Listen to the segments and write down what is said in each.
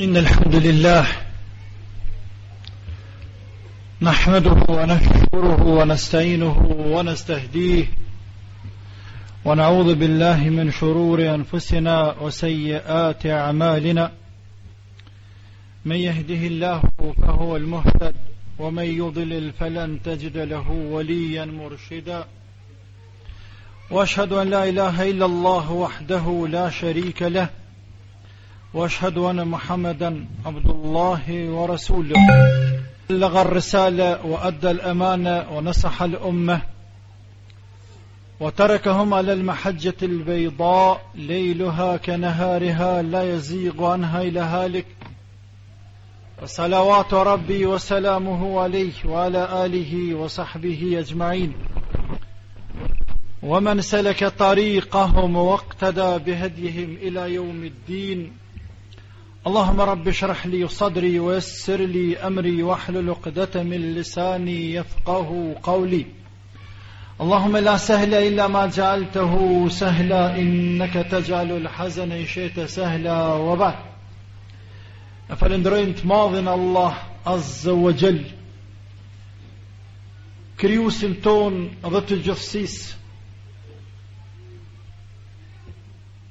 إن الحمد لله نحمده ونشكره ونستعينه ونستهديه ونعوذ بالله من شرور أنفسنا وسيئات أعمالنا من يهده الله فهو المهتد ومن يضلل فلن تجد له وليا مرشدا واشهد أن لا إله إلا الله وحده لا شريك له وأشهد أن محمدا عبد الله ورسوله بلغ الرسالة وأدى الأمانة ونصح الأمة وتركهم على المحجة البيضاء ليلها كنهارها لا يزيغ عنها إلى هالك وصلوات ربي وسلامه عليه وعلى آله وصحبه أجمعين ومن سلك طريقهم واقتدى بهديهم إلى يوم الدين اللهم رب اشرح لي صدري ويسر لي أمري واحلل عقدة من لساني يفقه قولي اللهم لا سهل إلا ما جعلته سهلا إنك تجعل الحزن إن شئت سهلا وبعد E falenderojmë të madhin Allah Azza wa Jall Krijuesin tonë dhe të gjithësisë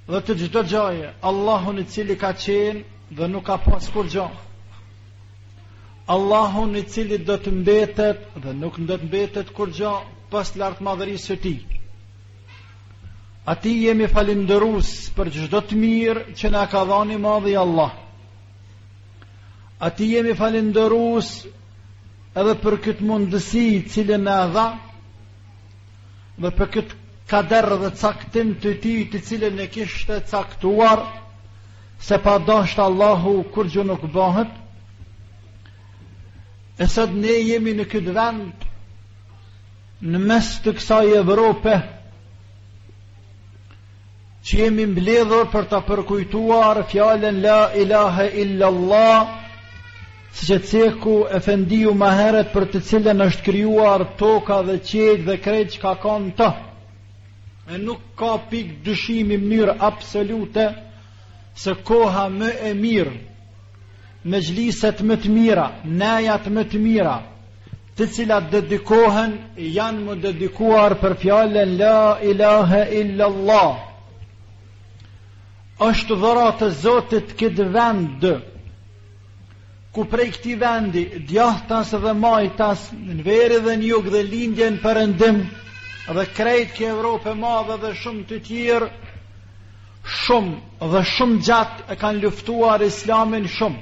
Dhe të çdo gjaje Allahun i cili ka qenë dhe nuk ka pas kurgjo Allahun i cili do të mbetet dhe nuk do të mbetet kurgjo Pas lartmadhërisë së tij Atij jemi falënderues për çdo të mirë që na ka dhan i madhi Allah. Atij jemi falënderues edhe për këtë mundësi të cilën e dha dhe për këtë kader dhe caktim të tij të cilën e kishte caktuar se pa dashtë Allahu kurgjo nuk bohet e sot ne jemi në këtë vend në mes të kësaj Evrope që jemi mbledhur për ta përkujtuar fjalën la ilahe illa Allah siç e ceku efendiu ma herët për të cilën është krijuar toka dhe qiejt dhe krejt çka ka n'to e nuk ka pikë dyshimi mënyrë absolute se koha më e mirë mexhliset më të mira, nejat më të mira, të cilat dedikohen janë me u dedikuar për fjalën la ilaha illa allah është dhuratë e Zotit këtë vend ku prej këtij vendi djathtas dhe majtas në veri dhe në jug dhe lindje në perëndim dhe krejt kjo Evropë e madhe dhe shumë të tjerë shumë dhe shumë gjatë e kanë luftuar islamin shumë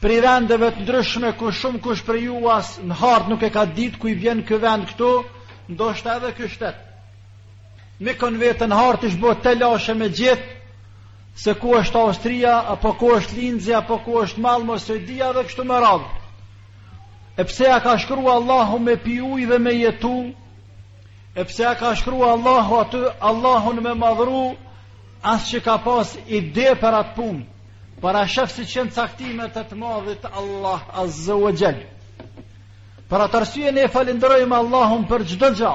Prej vendeve të ndryshme ku shumë kush prej jush as në hartë nuk e ka ditë ku i vjen ky vend këtu, ndoshta edhe ky shtet. Me kon vetë n'hartë ish bo telashe me gjet se ku është Austria apo ku është Linzi apo ku është Malmo, Suedia dhe kështu me radhë. E pse ia ka shkru Allahu me pi ujë dhe me jetu? E pse ia ka shkru Allahu aty Allahun me madhru? As që ka pas ide për atë punë, por a sheh si qenë caktimet e të madhit Allah Azze ue Xhel. Për atë arsye ne falënderojmë Allahun për çdo gja,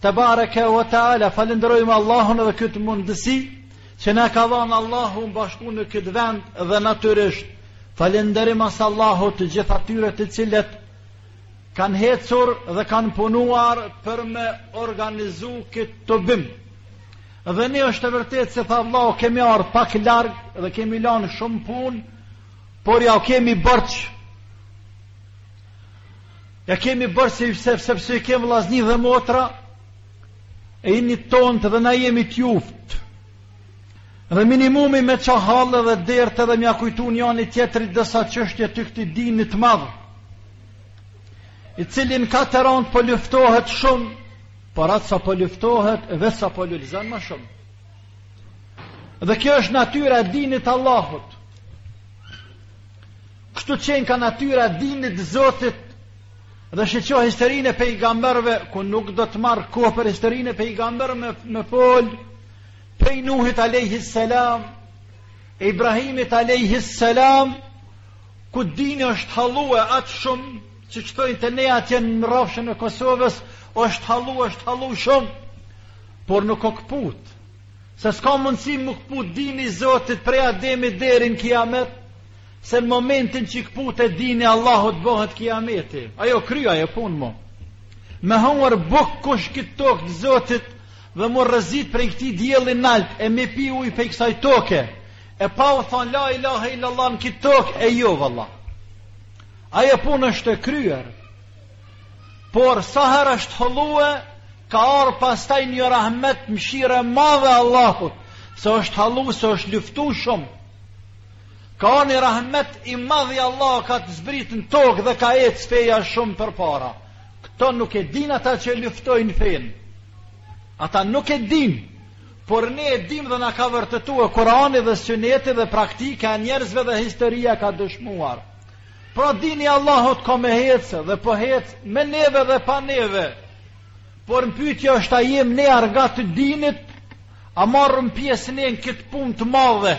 tebareke ue teala, falënderojmë Allahun edhe këtë mundësi, që na ka dhanë Allahu bashku në këtë vend dhe natyrisht, falënderim pas Allahu të gjithë atyre të cilët, kanë hecur dhe kanë punuar për me organizu këtë tubim. Dhe ne është e vërtetë se vallahi kemi ardh pak larg dhe kemi lanë shumë punë, por jua kemi borxh. Jua kemi borxh se sepse sepse ju kemi vllazni dhe motra e jeni tonët edhe na jemi të juvt. Dhe minimumi me qa hall edhe dert edhe me ia kujtu njani tjetrit disa çështje të këtij dinit të madh, i cili nga të tana anët po luftohet shumë, Por aq sa po luftohet dhe sa po lulëzon më shumë. Dhe kjo është natyra e dinit të Allahut. Kështu qenka natyra e dinit të Zotit dhe shiko historinë e pejgamberve, ku nuk do të marr kohë për historinë e pejgamberve me, me folë, prej Nuhit alejhi selam, Ibrahimit alejhi selam, ku dini është hollue aq shumë, Qysh thonë te ne atje në Rrafshin e Kosovës, është hollu, është hollu shumë, por nuk u këput. Se s'ka mundësi m'u këput dini i Zotit prej Ademit deri n'kiamet, se në momentin që këputet dini i Allahut bëhet kiameti. Ajo krye punë mo. Me hongër bukë kush në këtë tokë të Zotit dhe m'u rrezit prej këtij dielli nalt e me pi ujë prej kësaj toke. E pa u thanë la ilahe illallah në këtë tokë e jo vallah. Ajo punë është e kryer. Por sa herë është hollue, ka ardh pastaj një rahmet mëshirë e madhe e Allahut, se është hollu, se është luftu shumë. Ka ardh një rahmet i madh i Allahut ka zbrit në tokë dhe ka ecë feja shumë përpara. Këto nuk e dinë ata që e luftojnë fenë. Ata nuk e dinë, por ne e dimë dhe na ka vërtetu Kurani dhe Syneti dhe praktika e njerëzve dhe historia e ka dëshmuar. Pra dini i Allahut ka me hecë dhe po hecë me neve dhe pa neve. Por pyetja është a jem ne argatë të dinit, a marrim pjesë ne në këtë punë të madhe,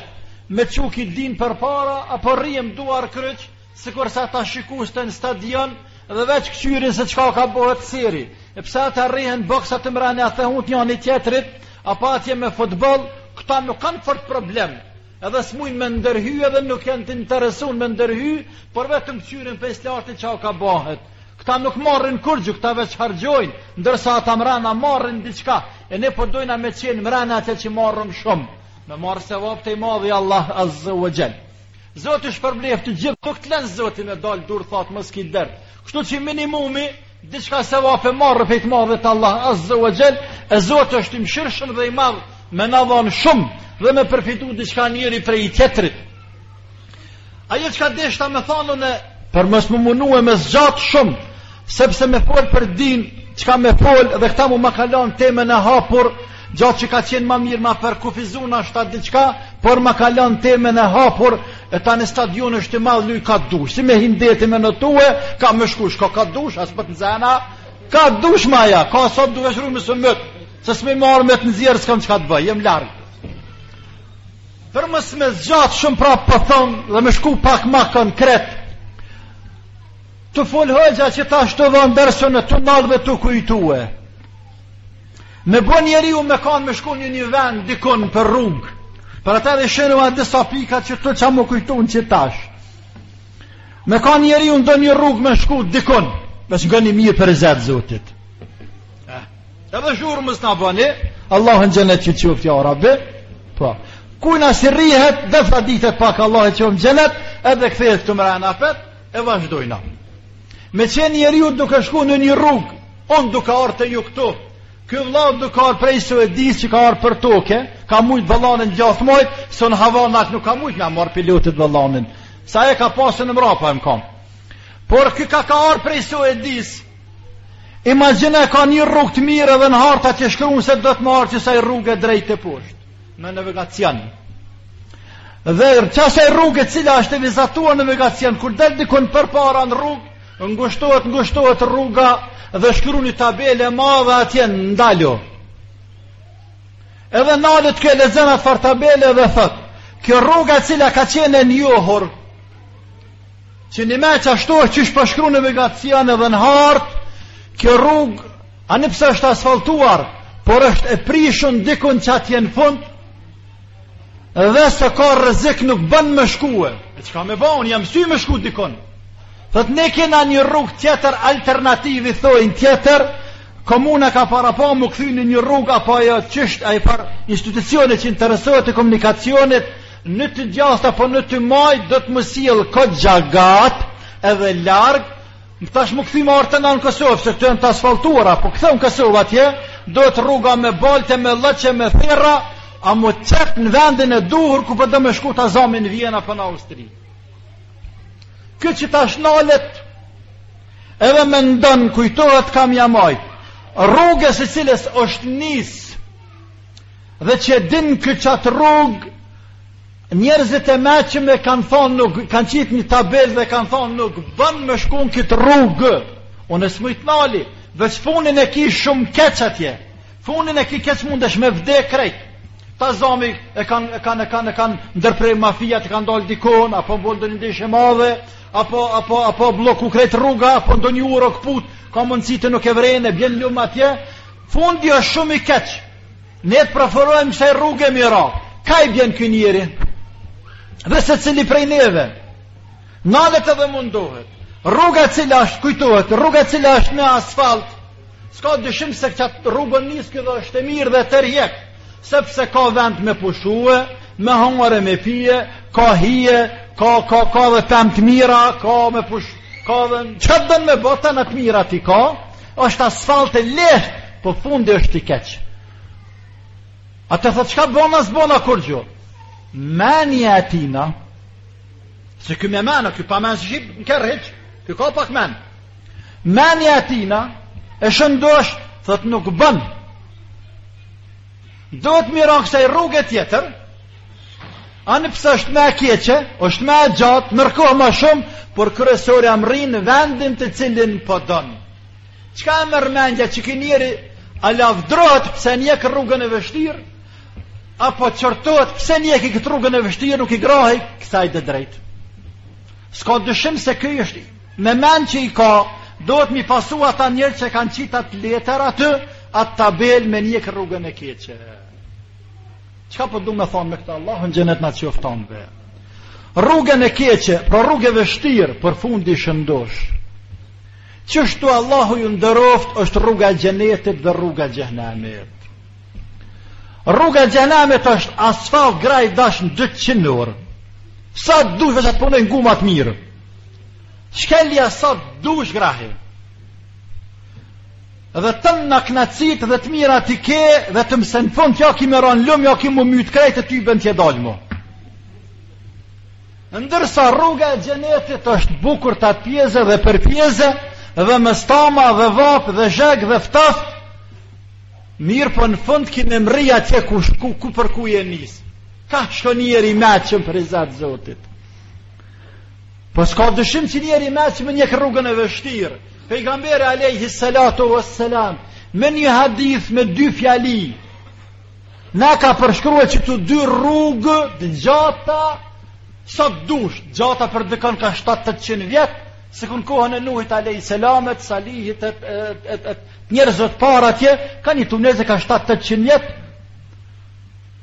me çu kit din përpara, a po rrim duarkryq, sikurse ata shikuesit në stadion, dhe veç këqyrin se çka ka bohet seri. E pse ata rrihen boksa aty mrena, ja then hundët njani tjetrit, apo atje me futboll, këta nuk kanë fort problem. Edhe s'mujnë me ndërhy edhe nuk janë të interesun me ndërhy, por vetëm këqyrin prej së larti çka ka bahet. Këta nuk marrin kurgjë, këta veç harxhojnë, ndërsa ata mrena marrin diçka, e ne po dojna me qenë mrena atje që marrim shumë. Me marrë sevape te i madhi Allah azze ue xhel. Zoti ju shpërbleftë të gjithë, nuk të len Zoti me dalë durthatë, mos ki dert. Kështu që minimumi, diçka sevape me marrë prej të madhit Allah azze ue xhel, e Zoti është i mshirëshëm dhe i madh me na dhanë shumë dhe me përfitu diçka njëri prej tjetrit. Ajo çka deshta me thanë unë për mos me u munu e me zgjatë shumë, sepse me folë për din, çka me folë dhe këta mu ma kanë lanë temën e hapur, Gjithë qysh ka qenë ma mirë, me ma përkufizu në njashtu diçka, por ma ka lanë temën e hapur, e tanë stadion është të madh, luj ka të dush, si me hindeti me në tue, ka me shkush, ka ka të dush, asë për të zena, ka të dush majë, ka sa të dush rrëmë së mëtë, se s'me marë me të nëzirë, s'kam çka të bëjë, jem larg. Për mos me zgjatë shumë prapë po thom, dhe me shku pak ma konkret, të folë hëgja që ta shtë dhënë dërësën e të ndal dhe të kujtue, Me bo njeriu me kanë me shku në një vend dikun për rrugë. Për ata edhe shënova disa pika që t'ça m'u kujtun qetash. Me kanë njeriu n'ndonjë rrugë me shku dikun. Me shku ni mirë për rizë të Zotit. Eh. E dhe shurë më së bëni. Allah në xhenet të çoftë ja rabbi. Po. Kujna si rrihet dhe fa ditet pak Allah e çoftë n'xhenet. Edhe këthejt të mërë anapet. E vazhdojna. Me qenë njeriu duke shku në një rrugë, un duke ardh te ju këtu, Ky vëlla duke ardh prej Suedisë ka ardh për tokë, ka mujt me avion gjatë motit, s'o në hava nuk ka mujt me e marrë pilotët vëllanin. Sa e ka pas ne mrapa e me kamb. Por ky ka ka ardh prej Suedisë. Imagjino ka një rrugë të mirë edhe në hartë që shkruan se do të marrë qisaj rruge drejt e poshtë. në navigacion. Dhe qasaj rruge e cila është e vizatuar në navigacion, kur del dikun përpara në rrugë, ngushtohet, ngushtohet rruga dhe shkrun një tabelë madhe atje ndalo. Edhe nalet ky, lexon atë far tabele dhe thot, kjo rruga e cila ka qenë e njohur, Që njimeq ashtu e qysh po shkrun n'navigacion edhe në hartë, kjo rrugë, ani pse është asfaltuar, por është e prishun dikun qatje në fund, dhe se ka rrezik nuk bën me shkue. E çka me ba, unë jam nis me shku dikun. Thot ne kena një rrugë tjetër alternativë, thojnë tjetër, komuna ka parapa me kthy në një rrugë, apo ajo qysh është, ai far institucioni që interesohet e komunikacionit, Në të djathtë apo në të majtë duhet me u sjell goxha gat edhe larg. Tash me u kthy m'u ardh na në Kosovë, se këtu janë të asfaltuara, po kthem në Kosovë atje, duhet rruga me baltë, me lloçe, me therra, ama të qet në vendin e duhur, ku po don me shku, ta zamë në Vjena apo në Austri. Ky qetash nalet, edhe mendon, kujtohet, kah me ia majt, rrugës së cilës është nisë, Dhe që e din këtë qatë rrugë, njerëzit e meçëm e kanë thonë nuk, kanë qitë një tabel dhe kanë thonë nuk bënë me shku n'këtë rrugë. Unë e s'muj t' nali, dhe që funin e ki shumë keq atje, funin e ki keq mundesh me vde krejt. Ta zamë e kanë e kanë e kanë e kanë ndërpre mafia të kanë dalë dikun apo bë ndonjë ndeshje e madhe apo apo apo bllokue krejt rruga apo ndonjë urë këput ka mundësi ti nuk e vren e bjen n'lum atje Fundi është shumë i keq. Ne të preferojmë kësaj rruge me i ra. Ka i bjen ky njeri? Dhe secili prej neve? Nalet edhe mendohet. Rruga e cila është kujtohet, rruga e cila është me asfalt. S'ka dyshim se këtë rrugën nis ky dhe është e mirë dhe tërhjek, sepse ka vend me pushue, me hongër e me pi, ka hije, ka ka ka dhe pemë të mira, ka me push, ka dhe çka t'don me bo, tana të mirat i ka? Është asfalt e lehtë, po fundi është i keq. A të thot çka bën a s'bën kurgjo. Menja e tina. Se ky me men o, ky pa men s'hip në kerr hiç. Ky ka pak men. Menja e tina e shëndosh, thot nuk bën. Duhet me i ra kësaj rrugë tjetër, Ani pse është ma e keqe, është ma e gjatë, merr kohë ma shumë, por kryesorja mërrin vendin të cilin po don. Çka e merr mendja që ky njeri a lavdrohet pse njek rrugën e vështirë, apo qortohet pse njek këtë rrugën e vështirë nuk i grahi, kësaj dhe drejtë. S'ka dyshim se ky është me men që i ka, do të mi pasu ata njerëz që kanë qit atë letër atë, atë tabelë me njek rrugën e keqe. Çka po du me thonë me këtë Allahu në xhenet na çoftë neve. Rrugë e keqe, pra rrugë e vështirë por fundi i shëndosh. Qështu Allahu ju nderoftë është rruga e xhenetit dhe rruga e xhehnemit. Rruga e xhehnemit është asfalt grahi dash në 200 n'orë. Sa të dush veç a t'punojnë gumat mirë. Shkelja sa të dush grahi. Dhe tana knaqsit dhe të mirat i ke Vetëm se në fund ja ki me ra n'lum Ja ki mu mytë krejt e tybe n'je dalë mo Ndërsa rruga e xhenetit është bukur tatpjeze dhe përpjeze Dhe më stama dhe vapë dhe zheg dhe ftoft Mirëpo në fund ki me mrri atje ku, ku, ku për ku je nisë Ka shkon njeri i meçëm prizat zotit Po s'ka dyshim që njeri i meçëm e njek rrugën e vështirë. Pejgamberi alejhi salatu ve selam, me një hadith me dy fjali, na ka përshkrua qëto dy rrugë të gjata, sa të dush, gjata për dikon ka 7-800 vjet, se dikun kohën e Nuhit alejhi selam e t'Salihit, e t', e t', e t', e t', njerëzit para, atje, kanë jetu njerëz ka 7-800 vjet,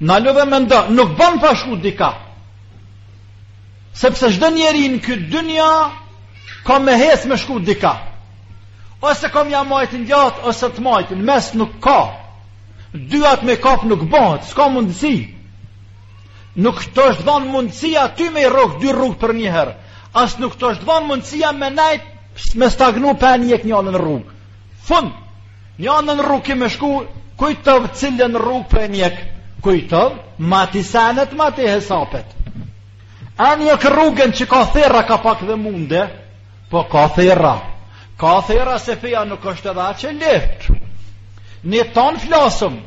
Nalu dhe mendo, nuk bën pa shku dika. Sepse çdo njeri në këtë dynja ka me hec me shku dika. Ose ka me ja majtë në djathtë, ose të majtë, në mes nuk ka. Dyjat me i kap nuk bëhet, s'ka mundësi. Nuk të është dhanë mundësia ty me i rrugë, dy rrugë për njëherë. As nuk të është dhanë mundësia me nejt, me stagnu pa njek njanën rrugë. Fund. Njanën rrugë ki me shku, kujto cilën rrugë po e njek, kujto, mati senet, mati hesapet. A njek rrugën që ka therra ka pak edhe mund, po ka therra. Ka therra se feja nuk është edhe aq e lehtë. Ne tanë flasim,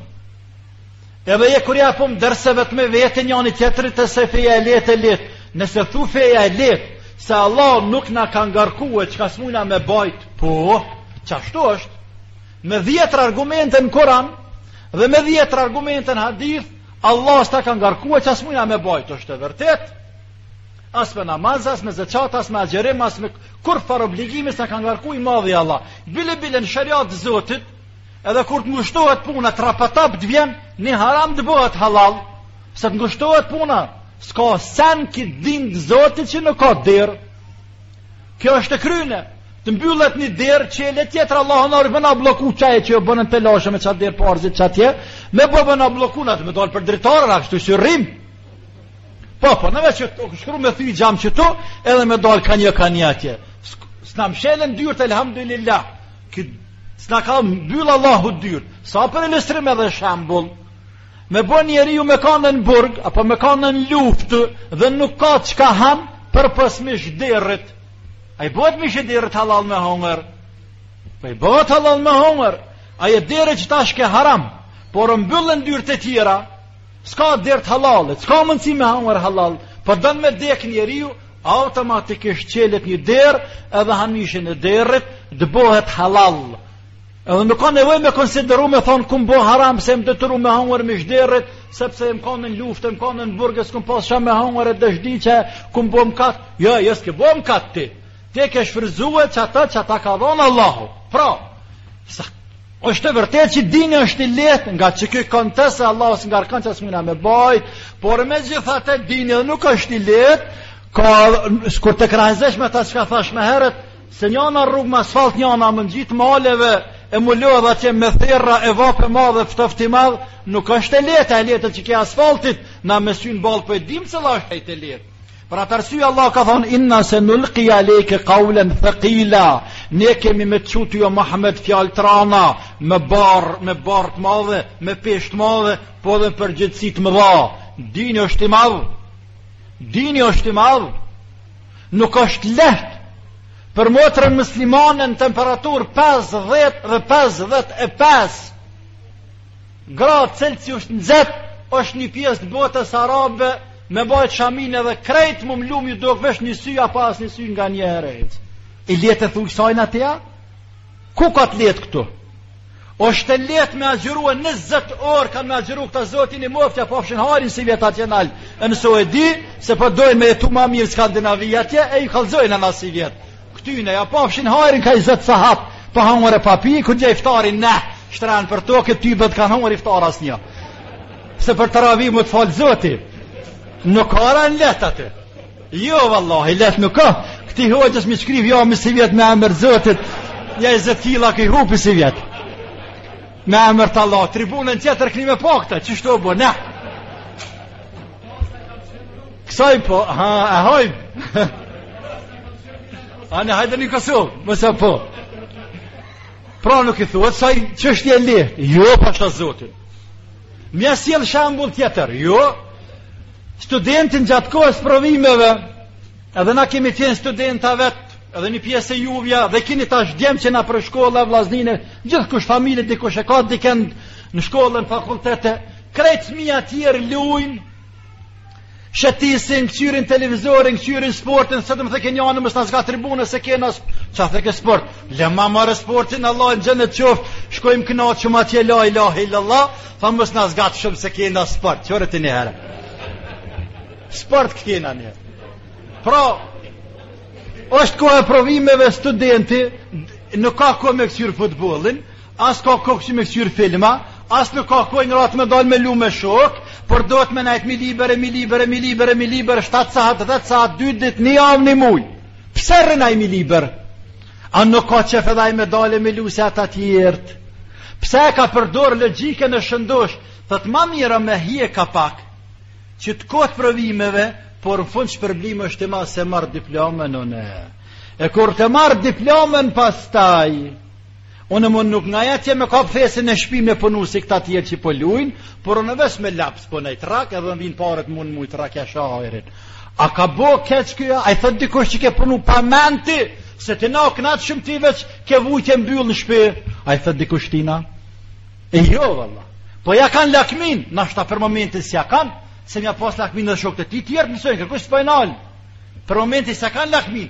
Edhe e kur ja përsërisim vetmeveti njani tjetrit se feja e lehtë e lehtë. Nëse thu feja e lehtë, se Allahu nuk na ka ngarku çka s'mujna me bajt, po, qashtu është, me dhjetëra argumente në Kuran, dhe me dhjetëra argumente në hadith, Allahu s'ta ka ngarku ça s'mujna me bajt, është e vërtetë, as me namaz, as me zeqat, as me agjërim, as me kurrfar obligimi s'ta ka ngarku i madhi Allah. Bile, bile në sheriat të Zotit, Edhe kur të ngushtohet puna trrapatap të vjen, ni haram të bohet hallall, se të ngushtohet puna, s'ka sen në din të Zotit që nuk ka derë. Kjo është e kryne, të mbyllet një derë çelet tjetra Allahu me na u bo na u blloku qaj që jo bënën të lashë me qatë derë parzit që atje, me u bo na u blloku në të me dalë për dritarën, a kështu si rrim. Po, po, në veç që të këshkru me thuj gjam që tu, edhe me dalë ka një ka një atje. S'na mshelën dyert, elhamdulillah. Kë s'na ka mbyll Allahu dyert. Sa për ilustrim edhe shembull. Me bo njeriu me kanë në burg apo me kanë në luftë dhe nuk ka çka han për pos mish derrit. A i bohet mishi i derrit hallall me hongër. Po i bohet hallall me hongër. Ai i derrit që tash ke haram, por mbyllen dyert e tjera. S'ka derë t'hallallit, s'ka mundësi me hangër hallall, po don me dek njeriu, automatikisht çelet një derë, edhe ha mishin e derrit, t'bohet hallall. Edhe nuk ka nevojë me konsideru me thonë, kom bo haram, se jom detyru me hangër mish derrit, sepse jom kanë në luftë, jom kanë në burg, s'kom pas çka me hangër e tash di që kom bo mëkat, jo, jo, s'ke bo mëkat ti, ti ke shfrytëzue qata që ta ka dhonë Allahu. Pra, sa është e vërtetë që dini është i lehtë nga qiky kontekst se Allahu s'ngarkon çka s'mujna me bajt, por megjithatë dini edhe nuk është i lehtë, ka, kur të krahasojsh me ata çka thash ma herët, se njana rrugë me asfalt njana me u ngjit maleve, e mulohe atje me therra e vapë e madhe ftofti i madh nuk është e lehtë, e lehtë qeky i asfaltit, na me sy në ballë po e dimë cila është e lehtë. Për atë arsye Allahu ka thonë inna se nulqi alejke qawlan thaqila. Ne kemi me t'çu ty o Muhammed fjalë t'rana, me barrë, me barrë të madhe, me peshë të madhe, po edhe me përgjegjësi të mëdha. Dini është i madh. Dini është i madh. Nuk është lehtë për motrën muslimane në temperaturë 50 dhe 55 Gradë celsius është nxehtë, është një pjesë të botës arabe, me bajtë shaminë edhe krejt me u mlu me ju dok veç një sy, apo as një sy nganjëherë. I lehtë e thujë sajnë atëja? Ku ka të lehtë këtu? A është e lehtë me agjëru njëzet orë, kanë me agjëru këta Zoti nimoftë, ja pafshin hajrin sivjet atje nalt. E nëso e di, se po dojnë me jetu ma mirë Skandinavia atje, e i kallzojnë na sivjet. Këtyne, ja pafshin hajrin ka njizet sahat, pa hangër e pa pi, këtë gjë iftarin, ne, shtrenë për to, këta tybe n'kanë hangër iftar asnjë. Se për teravi me të falë Zoti, nuk ka në lehtë atë. Jo, vallahi, lehtë nuk ka. Këti hoxhës mi shkrivi, ja, mi sivjet me emër t'Zotit, nja njizet kila ki me hup sivjet. Me emër të Allah, tribunën tjetër keni me pa këta, qështu bo, ne. Kësaj po, ha, e hajmë. A në hajtë një kësu, më sa po. Pra nuk i thua, saj që është e lehtë, jo pasha Zotin. M'ja sjell shembull tjetër, jo. Studenti gjatë kohës provimeve, edhe na kemi qenë studenta vetë, edhe një pjesë e juvja, edhe kini tash djem që nëpër shkolla vllaznitë, gjithkush familje, dikush e ka dikend në shkolla, fakultete, krejt fmi tjerë lujnë, Shëtisin, këqyrin televizorin, këqyrin sportin, se ç'më thojke njani mos na zgat tribunë, se kena së... Çka thojke sport? Lema more sportin, Allahu në xhenet t'çoftë, shkojmë kena që ma tje la ilahe illallah, tha mos na zgat shumë se kena sport, qërët i njëherë. Sport këtina një. Pra, është koha e provimeve studenti, nuk ka kohë me këqyrë futbolin, As ka kohë me këqyrë filma, as nuk ka kohë i ngrati me dalë me lu me shokë, por duhet me nejtë mi libër e mi libër e mi libër e mi libër, 7 sahat, 10 sahat, 2 dit, 1 javë, 1 muj. Pse rrin ai mi libër? A nuk ka qef edhe ai me dalë me lu si ata tjerët? Pse ka përdor logjikën e shëndosh? Thotë ma mirë me hjek ka pak, qitë kohë t'provimeve, por në fund shpërblimi është i madh se marr diplomën, unë. E kur të marr diplomën pastaj, Unë mo nuk nga jetë që me kap thes në shpinë me punu si këta tjerë që po lujnë, por unë veç me laps po nji trak edhe m'vijnë paret muj n'muj trak e shahirin. A ka bo keq ky, a i thotë dikush që ke punu pa mend ti, se ti na u knaqëm shumë ti veç ke vujt i mbyllë në shpi, a i thotë dikush ktina? E jo, valla. Po ja kanë lakmin, nashta për momentin s'ja kanë, se me ja pas lakmin edhe shokët e ti tjerë, mësojnë, kërkush s'po i nalë. Për momentin s'ja kanë lakmin,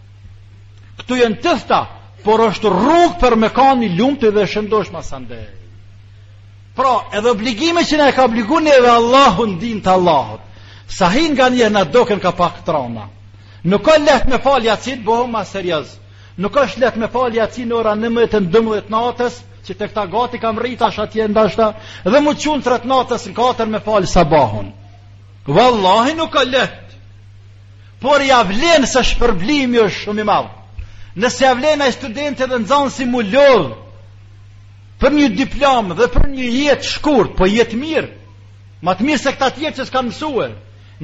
Ktu jenë t'idhta, por është rrugë për me kan i lumtun dhe shëndosh masandej. Pra, edhe obligime që ne e ka obligu në edhe Allahu n'din të Allahut. Sa hin nganjëherë doken ka pak t'rana. Nuk a leht me falë jacin, bohu ma serioz. Nuk është leht me falë jacin në ora 11 në 12 natës, që tek ta gati kam rrit tash atje ndashta, dhe mu qu në 3 natës në 4 me falë sabahun. Wallahi nuk a leht. por ja vlen se shpërblimi është shumë i madh. Nëse ja vlen ai studenti edhe nxanësi mu lodh për një diplomë dhe për një jetë shkurt, po jetë mirë, ma të mirë se këta tjerë që s'kanë mësuar.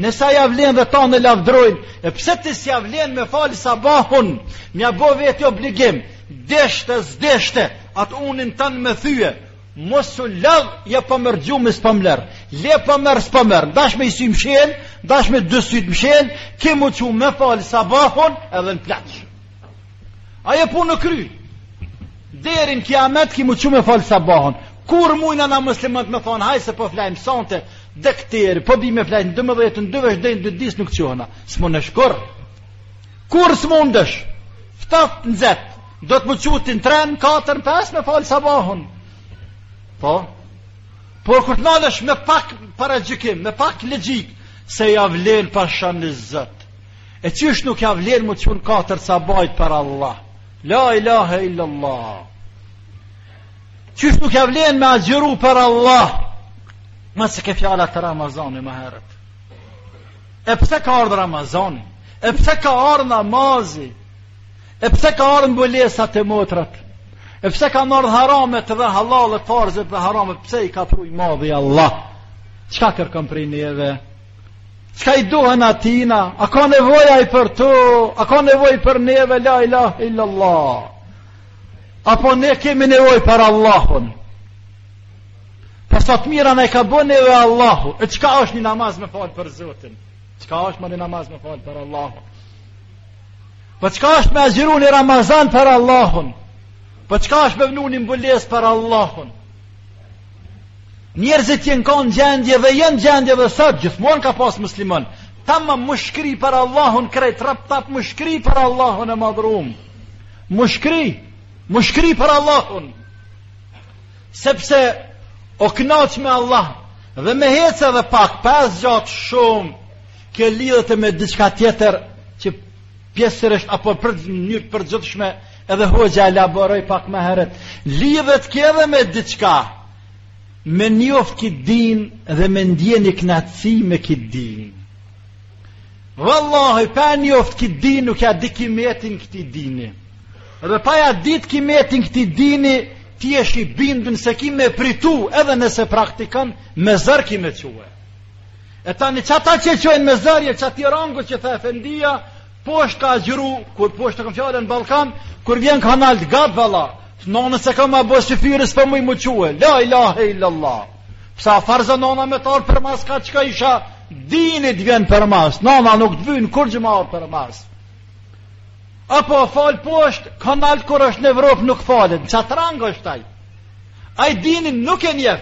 Nëse ai ja vlen dhe tanë e lavdrojnë, e pse ti s'ja vlen me fal sabahun, mja bo veti obligim, deshte, s'deshte, atë unin tan me thye, Mos u lav ja po m'mer gjumi s'po m'len. Le po mer s'po mer. Dash me i sy mshel, dash me dy syt mshel, ki mu çu me fal sabahun edhe në plaç. Ajo punë në kry. Deri në kiamet ki mu çu me fal sabahun. Kur mujna na muslimanët me thon haj se po flajm sonte dektë, po bim e flajm 12 në dy vesh deri në dy dis nuk çuhna. S'muna shkurt. Kur s'munesh? Ftoft, nxet. Do të mu qu ti n'tre, n'katër, pesë me falë sabahun. Po? Por kur të nalësh me pak paragjykim, me pak logik, se ja vlen pasha një Zot. E qysh nuk ja vlen mu qu në katër sabajt për Allah. La ilahe illallah. Qysh nuk ja vlen me agjëru për Allah. Masi ke fjala te Ramazani më herët. E pse ka ardhë Ramazani? E pse ka ardhë namazi? E pse ka ardhë mbulesa te motrat? E pse ka ardhë haramet dhe halalet, farzet dhe haramet? Pse i ka pru i madhi Allah? Qka kërkon prej neve? Qka i duhen atina? A ka nevoj ai për to? A ka nevoj për neve? La ilah illallah. Apo ne kemi nevoj për Allahun? Po sa t'mira na ka bo neve Allahu. E qka është një namaz me falë për Zotin? Qka është me një namaz me falë për Allahun? Po çka është me agjëru një Ramazan për Allahun? Po çka është me vnu një mbulesë për Allahun? Njerëzit jenë kan në gjendje dhe jan n'gjendje dhe sot, gjithmonë ka pas muslimon. Tamam mu shkri për Allahun, krejt trap trap mu shkri për Allahun e madhrum. Mu shkri, mu shkri për Allahun. Sepse o knaq me Allah dhe me hec edhe pak, pas gjatë shumë, Kjo lidhet edhe me diçka tjetër që pjesërisht apo për një përgjithshme edhe hoxha e elaboroi pak më herët. Lidhet kjo edhe me diçka. Me njoft këtë din dhe me ndje ni kënaqësi me këtë din. Wallahi pa njoft këtë din nuk ja di kimetin këtij dini. Dhe pa ja dit kimetin këtij dini të jesh i bindun se ki me pritu edhe nëse praktikon me zor ki me e çu. E tani qata që e çojnë me zor e, qati rangu që the efendia, poshtë ka agjëru, kur poshtë të kam fjalën në Ballkan, kur vjen ka naltë gatë valla, nona s'ka me ma bo syfyr s'po muj me u çue, la ilahe illallah, pse farz o nona me t'ardh përmas, ka t'shkojsh dini t'vjen përmas, nona nuk të vyn kurgjë me ardh përmas. Apo falet poshtë, ka naltë kur është në Evropë nuk falet, qatë rang është ai, ai dinin nuk e njef,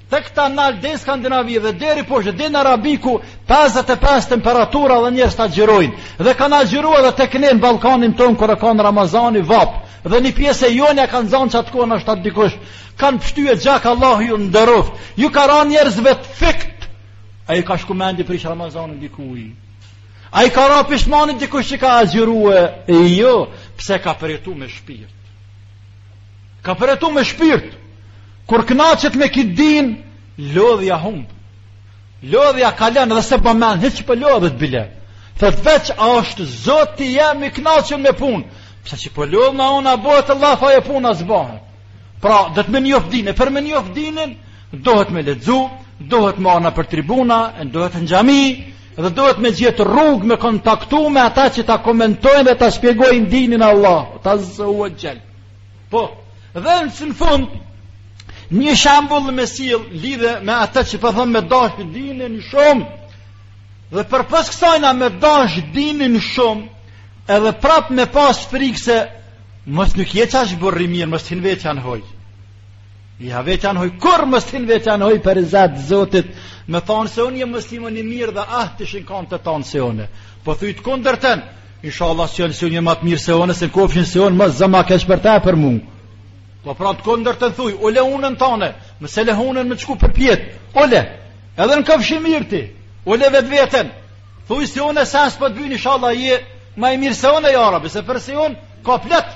Tek këta nal deri Skandinavi dhe deri poshtë deri në Arabi ku 55 temperatura dhe njerëzit agjërojnë. Dhe kanë agjëruar edhe tek ne në Ballkanin ton kur u kan Ramazani vapë. Dhe një pjesë e jona e kanë zonë qat kohë nashta dikush. Kan pshtye gjak Allahu ju nderoft. Ju ka ra njerëzve të fikt. A i ka shku mendi me prish Ramazanin dikuj. A i ka ra pishmanit dikush që ka agjërue. Jo, pse ka përjetu me shpirt. Ka përjetu me shpirt Kur knaqet me kit din Lodhja humb Lodhja kalon dhe s'e ban men Hiç që po lodhet bile Thot veç a është zoti jem i knaqun me pun Pse që po lodhna unë a bëhet Allah fa e puna s'bahet Pra dohet me njoft dinin Për me njoft dinin Dohet me lexu Dohet me ardh nëpër tribuna Dohet në xhami Dhe dohet me gjet rrugë me kontaktu me ata që ta komentojnë dhe ta shpjegojnë dinin e Allahut azze ue xhel Po, dhe si në fund, një shembull me sjell lidhur me atë që po thom po me dash dinin shumë, dhe përpos kësajna me dash dinin shumë, edhe prap me pas frikë se mos nuk je qash burr i mirë, mos të hin vetja në hoj. Ja vetja në hoj, kurrë mos t'hin vetja në hoj për hatër të Zotit, me thonë se unë jom më stinë një mirë dhe ah të ishin kanë të tanë si unë. Po thuj të kundërtën, inshallah s'janë si unë jon ma të mirë se unë, se në kofshin si unë, më zëma keq për ta për mu. Po pra të kundërtën thuje, ule unin tan, mos e le hunën me t'shku përpjetë, ule, edhe në kofsh i mirë ti, ule vetveten, thuj si unë e sasë për të bëjnë, inshallah je ma i mirë se unë e ja Rabbi, se për si unë, ka plot,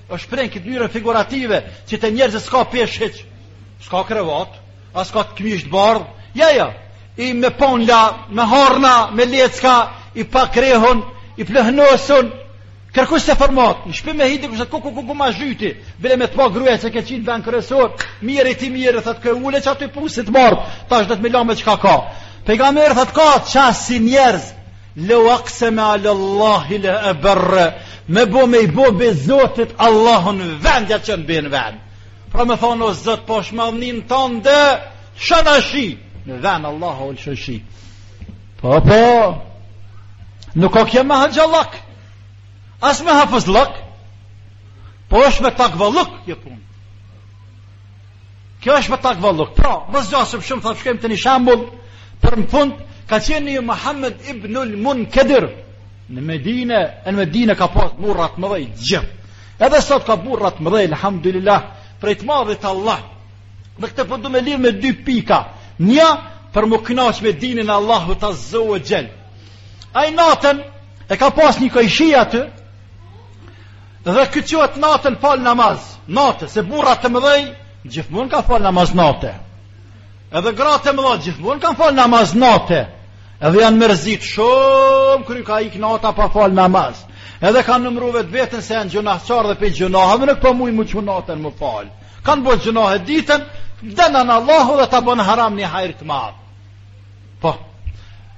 është pra në këtë mënyrën figurative që te njerëzit s'ka peshë hiç s'ka kravatë as s'ka të kmishë t'bardhë jo jo i me ponla me harna me lecka i pakrehun i pluhnosun kërkush s'e format në shpi me hi dikush ku ku ku ku ma zhyti bile me të pa gruja që ke qit në ven kryesor mirë i ti mirë thotë ku e ule qaty pusit bardh tash do të milame çka ka pejgamberi thotë ka qasi njerëz Lau aqsama ala Allahi la abarra. Me bo me i bo be Zotit Allahu n'vend ia çon benë n'vend. Pra me thanë o Zot pash emnin tond lshona shi. Në vend Allahu e lshon shi. Po po. Nuk o kjo me hoxhallëk As me hafëzllëk Po është me takvallëk kjo punë Kjo është me takvallëk. Pra, mos zgjasim shumë, thamë shkojmë te një shembull, për në fund, ka qenë një Muhammed ibnul Munkedir, në Medine, e në Medine ka pas burra të mëdhej, gjith. Edhe sot ka burra të mëdhej, alhamdulillah, prej të madhit Allah. Dhe këtë po du me e lidh me dy pika. Një, për m'u knaq me dinin e Allahut azze ue xhel. Ai natën, e ka pas një kojshi aty, Dhe ky çohet natën fal namaz nate, se burrat e mëdhej gjithmonë kanë falë namaz nate Edhe gratë e mëdha gjithmonë kanë falë namaz nate Edhe janë mërzit shumë kur ka ikë nata pa falë namaz Edhe kanë numru vetveten Se janë gjynahqarë dhe pej gjynaheve nuk po mujnë m'u çu natën m'u falë Kanë bo gjynahe ditën dënon Allahu dhe ta bon haram një hajr të madh Po.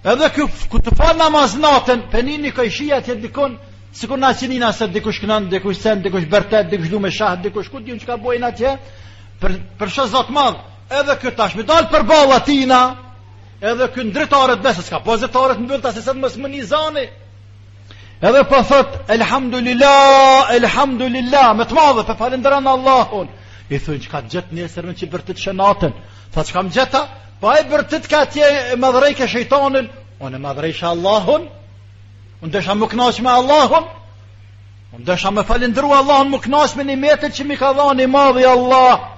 Edhe ky kur të fal namaz natën, po e nin kojshia i tij dikon, sikur na që nijna se dikush knon, dikush sen, dikush bërtet, dikush din me sha, dikush ku di unë çka bojnë atje. Për për shë zot madh, edhe ky tash me dal përballë tina, edhe ky n'dritare besa s'ka pas dritare t'mbyllta si sot mos m'u ni zani. Edhe po thot elhamdulillah, elhamdulillah, me të madhe, po falënderon Allahun. I thonë çka t'gjet nesër me çi bërtitshe natën. Tha çka m'gjet, ai po bërtitke atje e madhrojke shejtanin, unë e madhrojsha Allahun, unë desha m'u knaq me Allahun, unë desha me falënderu Allahun, m'u knaq me nimetet që m'i ka dhanë i madhi Allah,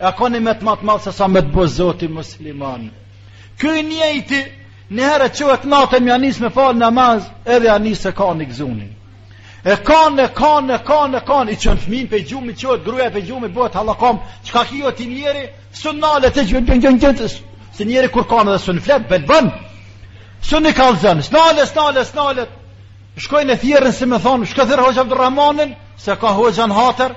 a ka nimet ma të madh se sa me të bo zoti musliman. Ky i njëjti, një herë çohet natën me ia nis me falë namaz, edhe ia nis e ka një gëzunin. E kanë, e kanë, e kanë, e kanë, i çon fmijn pej gjumi, çohet gruja pej gjumi, bohet hallakam, çka ki o ti njeri, s'un nalet gjënë, gjënë, gjënë, gjënë, se njeri kur kan edhe s'un flet, belbon, s'un i kallzon, s'nalet, s'nalet, s'nalet, shkojnë e thirrin, si me thanë, shko thirr hoxhë Abdurrahmanin, se ka hoxhën hatër,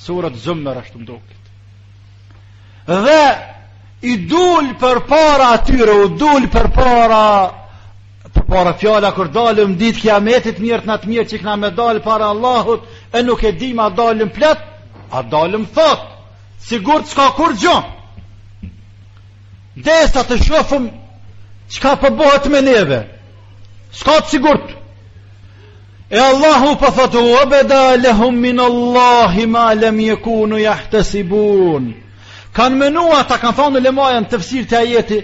Surat Zumer ashtu më doket. Dhe i dul përpara atyre, u dul përpara, përpara fjala kur dalim ditën e kijametit mirët në të mirë që kena me dalë para Allahut, e nuk e dim a dalim plot, a dalim thatë, sigurt s'ka kurgjo. Derisa të shofim çka po bohet me neve, s'ka të sigurt, E Allahu po thotë ue beda lehum min Allahi ma lem jekunu jahtesibun. Kanë menu ata, kanë thonë ulemaja n'tefsir të këtij ajeti,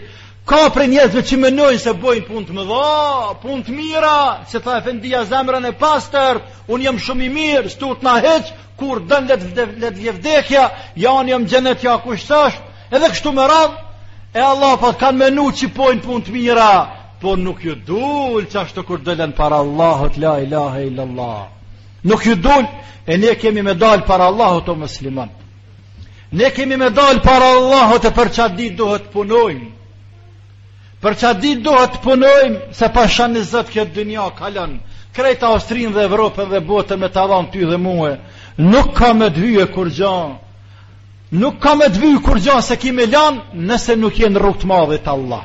ka prej njerëzve që menojnë se bojnë punë të mëdha, punë të mira, se tha efendia zemrën e pastër, unë jam shumë i mirë, s'tutna hiç, kur don le të vjen vdekja, ja unë jam xhenet ja kush s'asht, edhe kështu me radhë, e Allahu po kanë menu që bojnë punë të mira, Po nuk ju dul qashtu kur dolën para Allahut la ilaha illallah. Nuk ju dul e ne kemi me dal para Allahut o musliman. Ne kemi me dal para Allahut e për qatë dit duhet punojmë. Për qatë dit duhet punojmë se pasha një Zot kjo dynja kalon. Krejt Austrinë dhe Evropën dhe botën me ta dhan ty dhe mu. Nuk ka me t'vy kurgjo. Nuk ka me t'vy kurgjo se ki me lanë nëse nuk je n'rrugë të madhit Allah.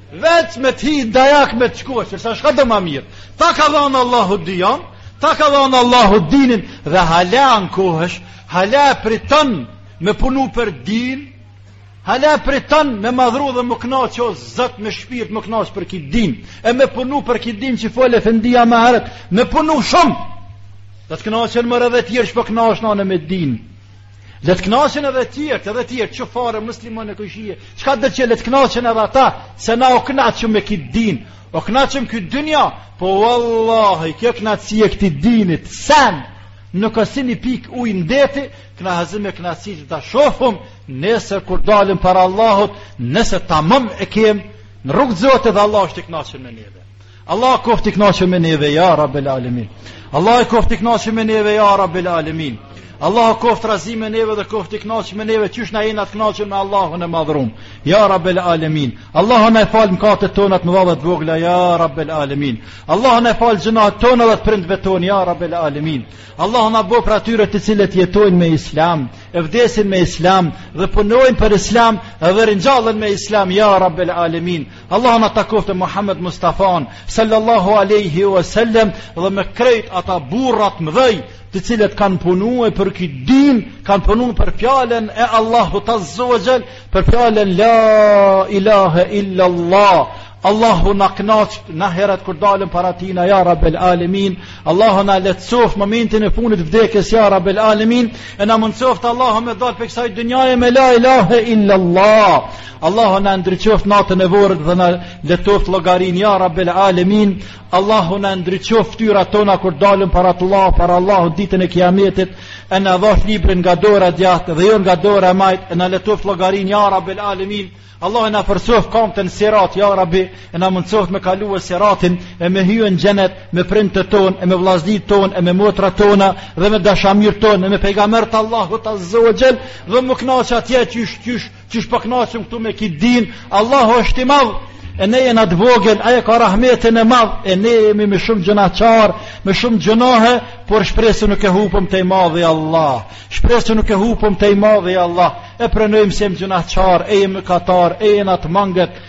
Veç me të hi dajak me të shkuar, se sa çka do ma mirë. Ta ka dhanë Allahu dijen, ta ka dhanë Allahu dinin, dhe hala ankohesh, hala e priton me punu për din, hala e priton me madhru dhe me u knaq o Zot me shpirt me u knaq për ki din, e me punu për ki din që foli efendia ma herët, me punu shumë, le të knaqen more edhe tjerë qysh po knaqna na me din. Le të kënaqen edhe të tjerë, edhe të tjerë qufarë, muslimanë e kojshije. Çka do të thotë le të kënaqen edhe ata, se na u kënaqëm me këtë din. U kënaqëm n'këtë dynja, po wallahi kjo kënaqësi e këtij dinit, sen nuk asht, si ni pikë ujë në deti, n'krahasim me kënaqësi që ta shofim nesër kur dalim para Allahut, nëse tamam e kem, në rrugë t'Zotit edhe Allahu është i kënaqën me neve. Allahu koft i knaqën me neve ja rabel alemin Allahu koft i knaqën me neve ja rabel alemin Allahu koft razi me neve dhe koft i knaqën me neve qysh na jena të knaqën me Allahun e madhrum ja rabel alemin Allahu na i faltë mkatet tona t'mëdha dhe t'vogla ja rabel alemin Allahu na i faltë gjynahet tona dhe të prindve tonë ja rabel alemin Allahu na boft prej atyre të cilët jetojnë me islam e vdesin me islam dhe punojnë për islam dhe ringjallen me islam ja rabel alemin Allahu na takoftë Muhammed Mustafan sallallahu alaihi wasallam dhe me krejt ata burrat mëdhej të cilët kanë punuar për këtë din, kanë punuar për fjalën e Allahut azza wa jall, për fjalën la ilaha illa Allah. Allahu na kënaqt n'ahiret kur dalim para tina ya rabbel alamin Allahu na e letsoft momentin e funit vdekjes ya rabbel alamin e na mundsoft Allahu me dal pej kësaj dynjaje me la ilahe illa Allah Allahu na e ndriçoft natën e vorrit dhe na letoft llogarin ja Rabbel Alamin. Allahu na ndriçoft fytyrat tona kur dalëm para të Allahu, para Allahu ditën e Kiametit, e na dhasht librin nga dora e djathtë dhe jo nga dora e majtë, e na letoft llogarin ja Rabbel Alamin. Allahu na forcoft kamt në sirat ja Rabbi, e na mundsoft me kalu siratin e me hy në xhenet me prindët ton, e me vëllazërit ton, e me motrat tona dhe me dashamirë ton, e me pejgamberët e Allahut azza wa jall, dhe me u kënaqë atje qysh qysh Qysh po kënaqem këtu me këtë din, Allahu është i madh. E ne jena të vogël, ai ka rahmetin e madh, e ne jemi me shumë gjynaqar, me shumë gjynahe, por shpresën nuk e hupëm te madhi Allah. Shpresën nuk e hupëm te madhi Allah. E pranojmë se jemi gjynaqar, e jemi mkatar, e jena të mangët,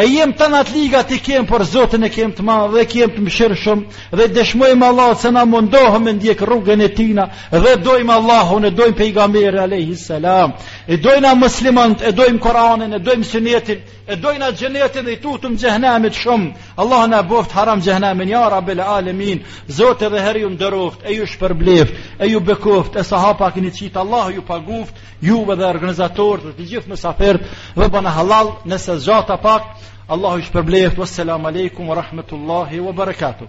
E jemi të liga të kem por Zotin e kem të madh e kem të mëshirshëm dhe dëshmojmë Allah se na mundohem me ndjekë rrugën e tina dhe e dojmë Allahun e dojmë pejgamberin aleyhi salam e dojmë muslimant e dojmë Kuranin e dojmë sunetin e dojmë xhenetin dhe i tutëm xhehnemit shumë Allah na boft haram xhehnemin ja rabel alemin Zoti edhe ni her ju ndëroft e ju shpërbleft e ju bekoft e sa hapa kini qitë Allah ju paguft juve dhe organizatorët dhe të gjithë mysafirët dhe bëna halal nëse e zgjata pak Allahu ju shpërbleft wassalamu alaikum wa rahmatullahi wa barakatuh